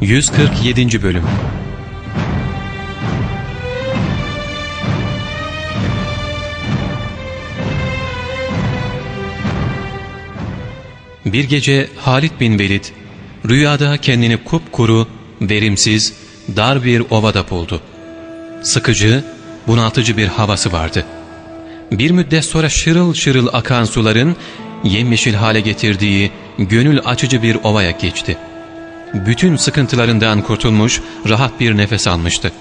147. Bölüm Bir gece Halid bin Velid rüyada kendini kupkuru, verimsiz, dar bir ovada buldu. Sıkıcı, bunaltıcı bir havası vardı. Bir müddet sonra şırıl şırıl akan suların yemyeşil hale getirdiği gönül açıcı bir ovaya geçti. Bütün sıkıntılarından kurtulmuş, rahat bir nefes almıştı.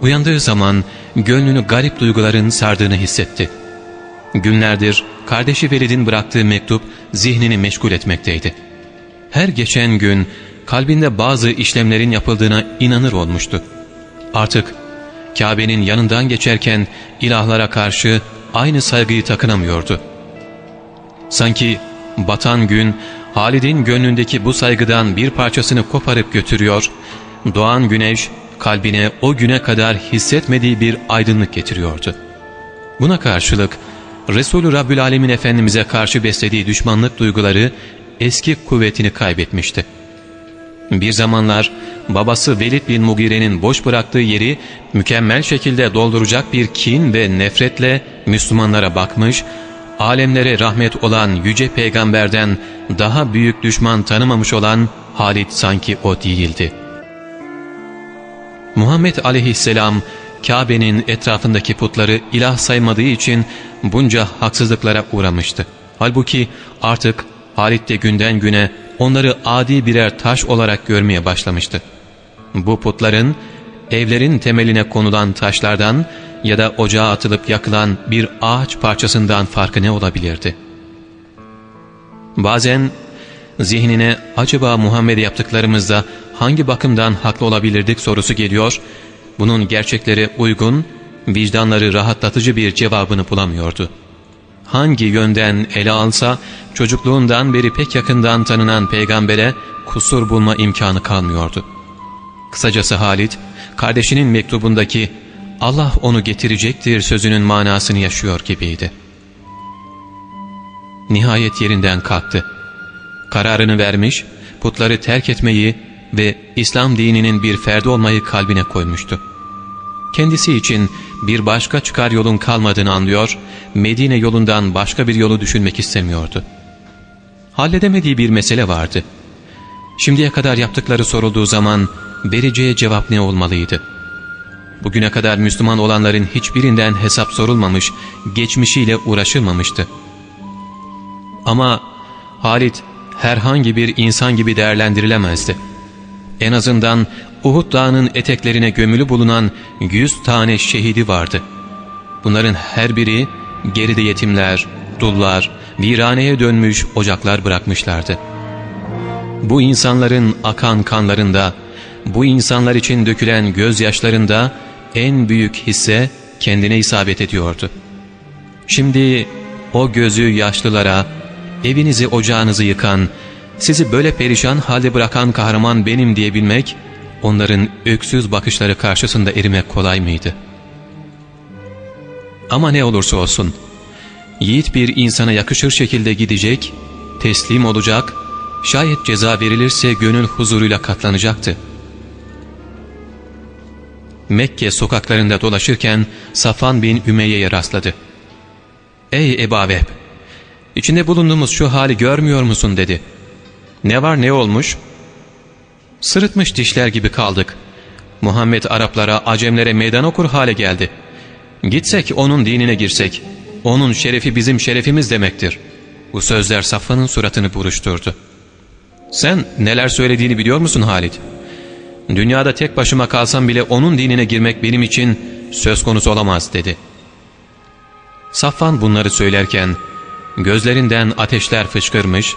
Uyandığı zaman gönlünü garip duyguların sardığını hissetti. Günlerdir kardeşi Velid'in bıraktığı mektup zihnini meşgul etmekteydi. Her geçen gün kalbinde bazı işlemlerin yapıldığına inanır olmuştu. Artık Kabe'nin yanından geçerken ilahlara karşı aynı saygıyı takınamıyordu. Sanki batan gün Halid'in gönlündeki bu saygıdan bir parçasını koparıp götürüyor, doğan güneş kalbine o güne kadar hissetmediği bir aydınlık getiriyordu. Buna karşılık Resulü Rabbül Alemin Efendimiz'e karşı beslediği düşmanlık duyguları eski kuvvetini kaybetmişti. Bir zamanlar babası Velid bin Mugire'nin boş bıraktığı yeri mükemmel şekilde dolduracak bir kin ve nefretle Müslümanlara bakmış, alemlere rahmet olan yüce peygamberden daha büyük düşman tanımamış olan Halid sanki o değildi. Muhammed aleyhisselam Kabe'nin etrafındaki putları ilah saymadığı için bunca haksızlıklara uğramıştı. Halbuki artık Halit de günden güne onları adi birer taş olarak görmeye başlamıştı. Bu putların evlerin temeline konulan taşlardan ya da ocağa atılıp yakılan bir ağaç parçasından farkı ne olabilirdi? Bazen zihnine acaba Muhammed'e yaptıklarımızda hangi bakımdan haklı olabilirdik sorusu geliyor, bunun gerçeklere uygun, vicdanları rahatlatıcı bir cevabını bulamıyordu. Hangi yönden ele alsa çocukluğundan beri pek yakından tanınan peygambere kusur bulma imkanı kalmıyordu. Kısacası Halit, kardeşinin mektubundaki Allah onu getirecektir sözünün manasını yaşıyor gibiydi. Nihayet yerinden kalktı. Kararını vermiş, putları terk etmeyi ve İslam dininin bir ferdi olmayı kalbine koymuştu. Kendisi için bir başka çıkar yolun kalmadığını anlıyor, Medine yolundan başka bir yolu düşünmek istemiyordu. Halledemediği bir mesele vardı. Şimdiye kadar yaptıkları sorulduğu zaman vereceği cevap ne olmalıydı? Bugüne kadar Müslüman olanların hiçbirinden hesap sorulmamış, geçmişiyle uğraşılmamıştı. Ama Halit herhangi bir insan gibi değerlendirilemezdi. En azından Uhud dağının eteklerine gömülü bulunan yüz tane şehidi vardı. Bunların her biri geride yetimler, dullar, viraneye dönmüş ocaklar bırakmışlardı. Bu insanların akan kanlarında, bu insanlar için dökülen gözyaşlarında en büyük hisse kendine isabet ediyordu. Şimdi o gözü yaşlılara, evinizi ocağınızı yıkan, sizi böyle perişan halde bırakan kahraman benim diyebilmek, onların öksüz bakışları karşısında erimek kolay mıydı? Ama ne olursa olsun, yiğit bir insana yakışır şekilde gidecek, teslim olacak, şayet ceza verilirse gönül huzuruyla katlanacaktı. Mekke sokaklarında dolaşırken Safan bin Ümeyye'ye rastladı. ''Ey Ebu Vehb, içinde bulunduğumuz şu hali görmüyor musun?'' dedi. ''Ne var ne olmuş?'' Sırıtmış dişler gibi kaldık. Muhammed Araplara, Acemlere meydan okur hale geldi. Gitsek onun dinine girsek, onun şerefi bizim şerefimiz demektir. Bu sözler Safvan'ın suratını buruşturdu. Sen neler söylediğini biliyor musun Halit? Dünyada tek başıma kalsam bile onun dinine girmek benim için söz konusu olamaz dedi. Safvan bunları söylerken gözlerinden ateşler fışkırmış,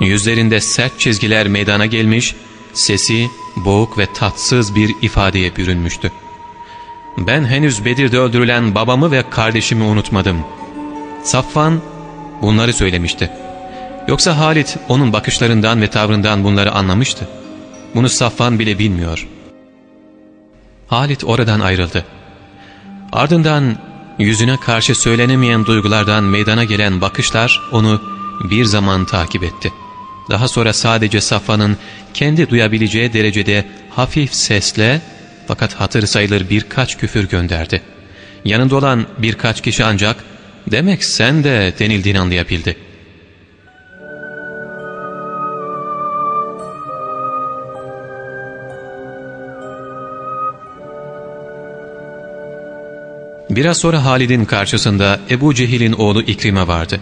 yüzlerinde sert çizgiler meydana gelmiş Sesi boğuk ve tatsız bir ifadeye bürünmüştü. Ben henüz Bedir'de öldürülen babamı ve kardeşimi unutmadım. Safvan bunları söylemişti. Yoksa Halit onun bakışlarından ve tavrından bunları anlamıştı. Bunu Safvan bile bilmiyor. Halit oradan ayrıldı. Ardından yüzüne karşı söylenemeyen duygulardan meydana gelen bakışlar onu bir zaman takip etti. Daha sonra sadece Safvan'ın kendi duyabileceği derecede hafif sesle fakat hatır sayılır birkaç küfür gönderdi. Yanında olan birkaç kişi ancak demek sen de denildiğini anlayabildi. Biraz sonra Halid'in karşısında Ebu Cehil'in oğlu İkrime vardı.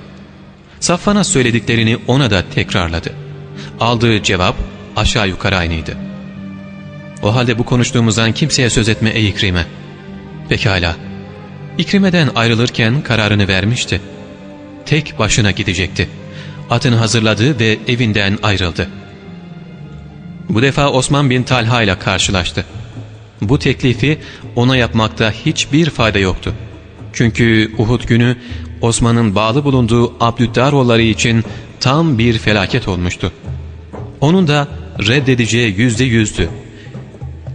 Safvan'a söylediklerini ona da tekrarladı. Aldığı cevap aşağı yukarı aynıydı. O halde bu konuştuğumuzdan kimseye söz etme ey İkrime. Pekala. İkrime'den ayrılırken kararını vermişti. Tek başına gidecekti. Atını hazırladı ve evinden ayrıldı. Bu defa Osman bin Talha ile karşılaştı. Bu teklifi ona yapmakta hiçbir fayda yoktu. Çünkü Uhud günü Osman'ın bağlı bulunduğu Abdüddaroğulları için tam bir felaket olmuştu. Onun da reddedeceği yüzde yüzdü.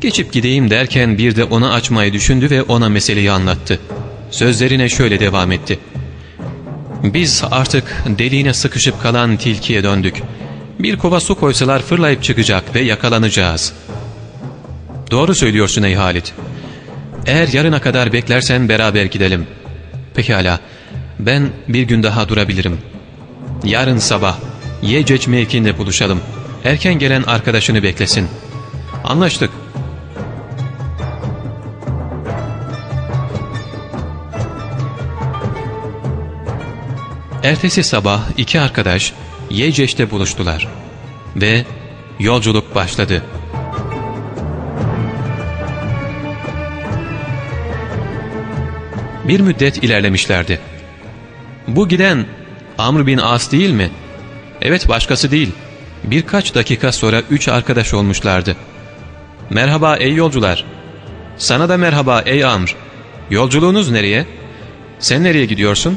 Geçip gideyim derken bir de ona açmayı düşündü ve ona meseleyi anlattı. Sözlerine şöyle devam etti. Biz artık deliğine sıkışıp kalan tilkiye döndük. Bir kova su koysalar fırlayıp çıkacak ve yakalanacağız. Doğru söylüyorsun ey Halit. Eğer yarına kadar beklersen beraber gidelim. Pekala, ben bir gün daha durabilirim. Yarın sabah Yecec mevkinde buluşalım. Erken gelen arkadaşını beklesin. Anlaştık. Ertesi sabah iki arkadaş Yeceç'te buluştular. Ve yolculuk başladı. Bir müddet ilerlemişlerdi. Bu giden Amr bin As değil mi? Evet başkası değil. Birkaç dakika sonra üç arkadaş olmuşlardı. Merhaba ey yolcular. Sana da merhaba ey Amr. Yolculuğunuz nereye? Sen nereye gidiyorsun?